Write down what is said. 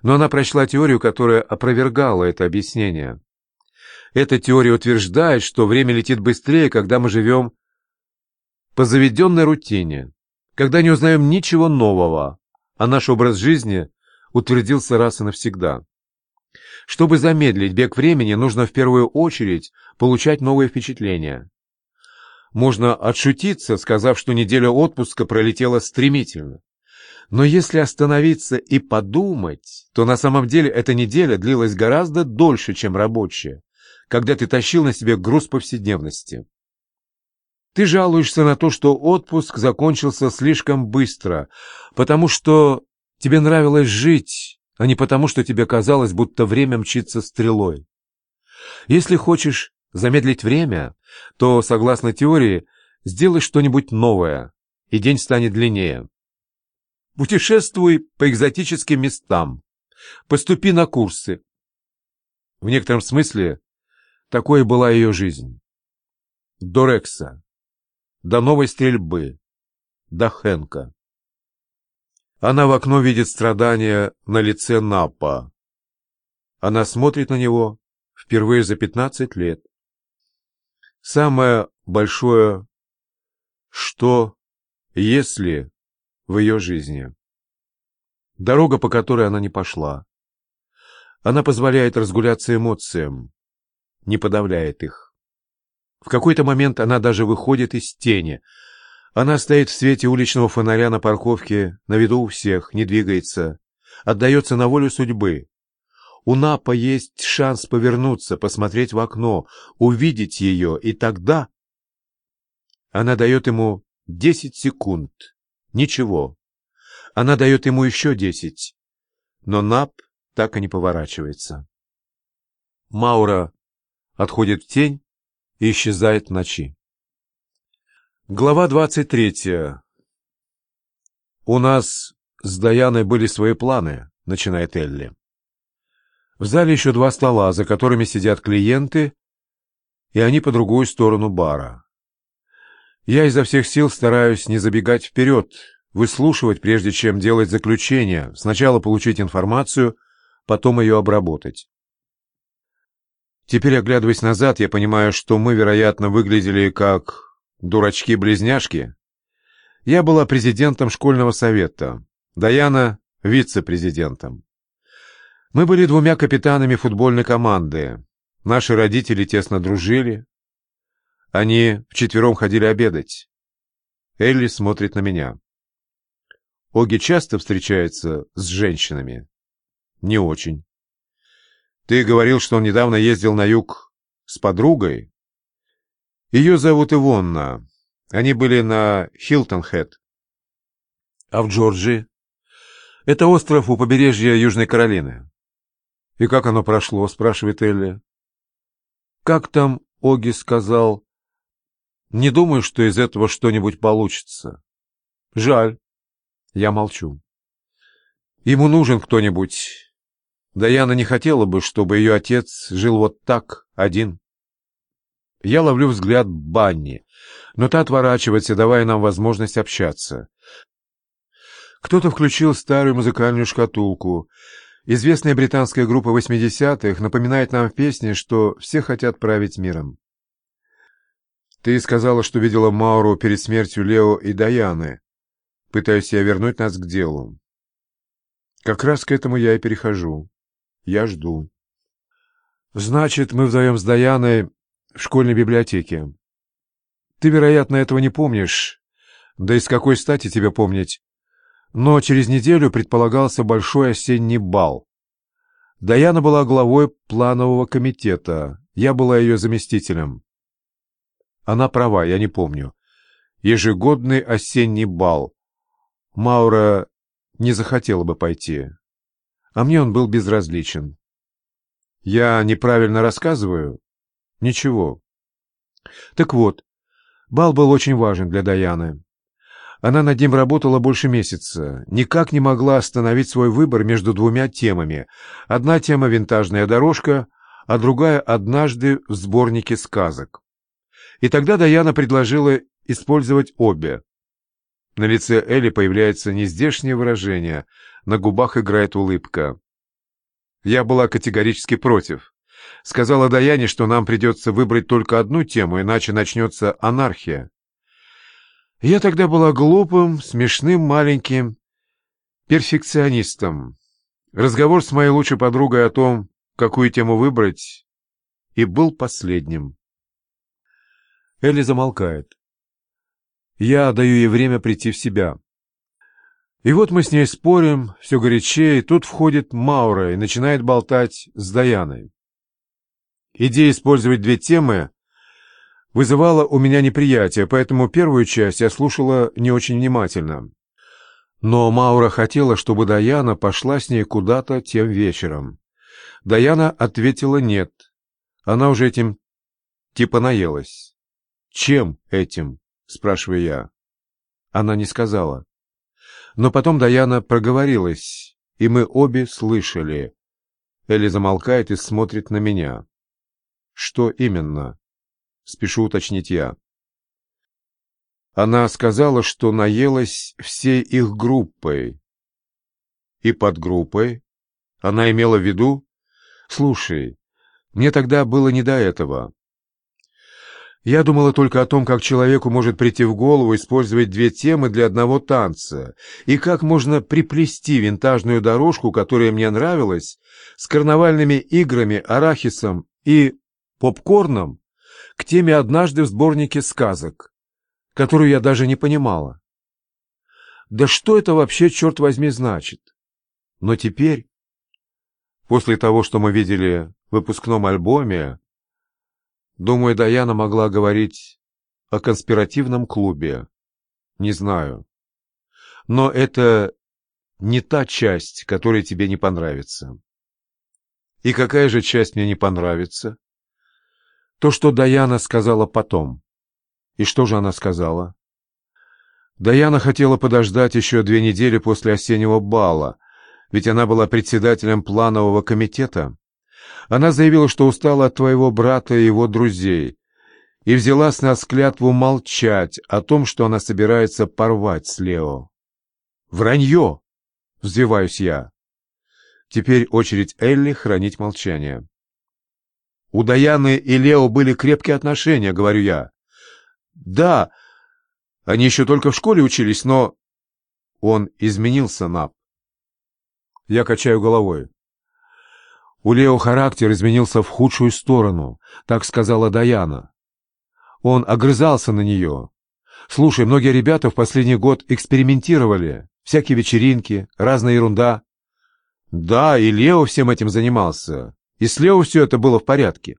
Но она прочла теорию, которая опровергала это объяснение. Эта теория утверждает, что время летит быстрее, когда мы живем по заведенной рутине, когда не узнаем ничего нового, а наш образ жизни утвердился раз и навсегда. Чтобы замедлить бег времени, нужно в первую очередь получать новые впечатления. Можно отшутиться, сказав, что неделя отпуска пролетела стремительно. Но если остановиться и подумать, то на самом деле эта неделя длилась гораздо дольше, чем рабочая, когда ты тащил на себе груз повседневности. Ты жалуешься на то, что отпуск закончился слишком быстро, потому что тебе нравилось жить, а не потому, что тебе казалось, будто время мчится стрелой. Если хочешь замедлить время, то, согласно теории, сделай что-нибудь новое, и день станет длиннее. Путешествуй по экзотическим местам, поступи на курсы. В некотором смысле такой была ее жизнь. До Рекса, до новой стрельбы, до Хенка. Она в окно видит страдания на лице Напа. Она смотрит на него впервые за пятнадцать лет. Самое большое «что, если» в ее жизни. Дорога, по которой она не пошла. Она позволяет разгуляться эмоциям, не подавляет их. В какой-то момент она даже выходит из тени. Она стоит в свете уличного фонаря на парковке, на виду у всех, не двигается, отдается на волю судьбы. У Напа есть шанс повернуться, посмотреть в окно, увидеть ее, и тогда... Она дает ему десять секунд. Ничего. Она дает ему еще десять. Но Нап так и не поворачивается. Маура отходит в тень и исчезает в ночи. Глава двадцать третья. «У нас с Даяной были свои планы», — начинает Элли. В зале еще два стола, за которыми сидят клиенты, и они по другую сторону бара. Я изо всех сил стараюсь не забегать вперед, выслушивать, прежде чем делать заключение, сначала получить информацию, потом ее обработать. Теперь, оглядываясь назад, я понимаю, что мы, вероятно, выглядели как дурачки-близняшки. Я была президентом школьного совета, Даяна — вице-президентом. Мы были двумя капитанами футбольной команды. Наши родители тесно дружили. Они вчетвером ходили обедать. Элли смотрит на меня. Оги часто встречается с женщинами? Не очень. Ты говорил, что он недавно ездил на юг с подругой? Ее зовут Ивонна. Они были на Хилтон-Хэт. А в Джорджии? Это остров у побережья Южной Каролины. «И как оно прошло?» — спрашивает Элли. «Как там Оги сказал?» «Не думаю, что из этого что-нибудь получится». «Жаль». Я молчу. «Ему нужен кто-нибудь. Даяна не хотела бы, чтобы ее отец жил вот так, один». Я ловлю взгляд Банни, но та отворачивается, давая нам возможность общаться. Кто-то включил старую музыкальную шкатулку — Известная британская группа 80-х напоминает нам в песне, что все хотят править миром. Ты сказала, что видела Мауру перед смертью Лео и Даяны. Пытаюсь я вернуть нас к делу. Как раз к этому я и перехожу. Я жду. Значит, мы вдвоем с Даяной в школьной библиотеке. Ты, вероятно, этого не помнишь. Да и с какой стати тебя помнить? но через неделю предполагался большой осенний бал. Даяна была главой планового комитета, я была ее заместителем. Она права, я не помню. Ежегодный осенний бал. Маура не захотела бы пойти, а мне он был безразличен. Я неправильно рассказываю? Ничего. Так вот, бал был очень важен для Даяны. Она над ним работала больше месяца, никак не могла остановить свой выбор между двумя темами. Одна тема — винтажная дорожка, а другая — однажды в сборнике сказок. И тогда Даяна предложила использовать обе. На лице Элли появляется нездешнее выражение, на губах играет улыбка. Я была категорически против. Сказала Даяне, что нам придется выбрать только одну тему, иначе начнется анархия. Я тогда была глупым, смешным, маленьким перфекционистом. Разговор с моей лучшей подругой о том, какую тему выбрать, и был последним. Элли замолкает. Я даю ей время прийти в себя. И вот мы с ней спорим, все горячее, и тут входит Маура и начинает болтать с Даяной. Идея использовать две темы вызывала у меня неприятие, поэтому первую часть я слушала не очень внимательно. Но Маура хотела, чтобы Даяна пошла с ней куда-то тем вечером. Даяна ответила нет. Она уже этим типа наелась. «Чем этим?» — спрашиваю я. Она не сказала. Но потом Даяна проговорилась, и мы обе слышали. Элли замолкает и смотрит на меня. «Что именно?» — спешу уточнить я. Она сказала, что наелась всей их группой. И под группой? Она имела в виду? Слушай, мне тогда было не до этого. Я думала только о том, как человеку может прийти в голову использовать две темы для одного танца, и как можно приплести винтажную дорожку, которая мне нравилась, с карнавальными играми, арахисом и попкорном к теме «Однажды в сборнике сказок», которую я даже не понимала. Да что это вообще, черт возьми, значит? Но теперь, после того, что мы видели в выпускном альбоме, Думаю, Даяна могла говорить о конспиративном клубе. Не знаю. Но это не та часть, которая тебе не понравится. И какая же часть мне не понравится? То, что Даяна сказала потом. И что же она сказала? Даяна хотела подождать еще две недели после осеннего бала, ведь она была председателем планового комитета. Она заявила, что устала от твоего брата и его друзей, и взяла с нас клятву молчать о том, что она собирается порвать с Лео. «Вранье!» — взвиваюсь я. Теперь очередь Элли хранить молчание. «У Даяны и Лео были крепкие отношения», — говорю я. «Да, они еще только в школе учились, но...» Он изменился, Нап. Я качаю головой. У Лео характер изменился в худшую сторону, так сказала Даяна. Он огрызался на нее. Слушай, многие ребята в последний год экспериментировали. Всякие вечеринки, разная ерунда. Да, и Лео всем этим занимался. И с Лео все это было в порядке.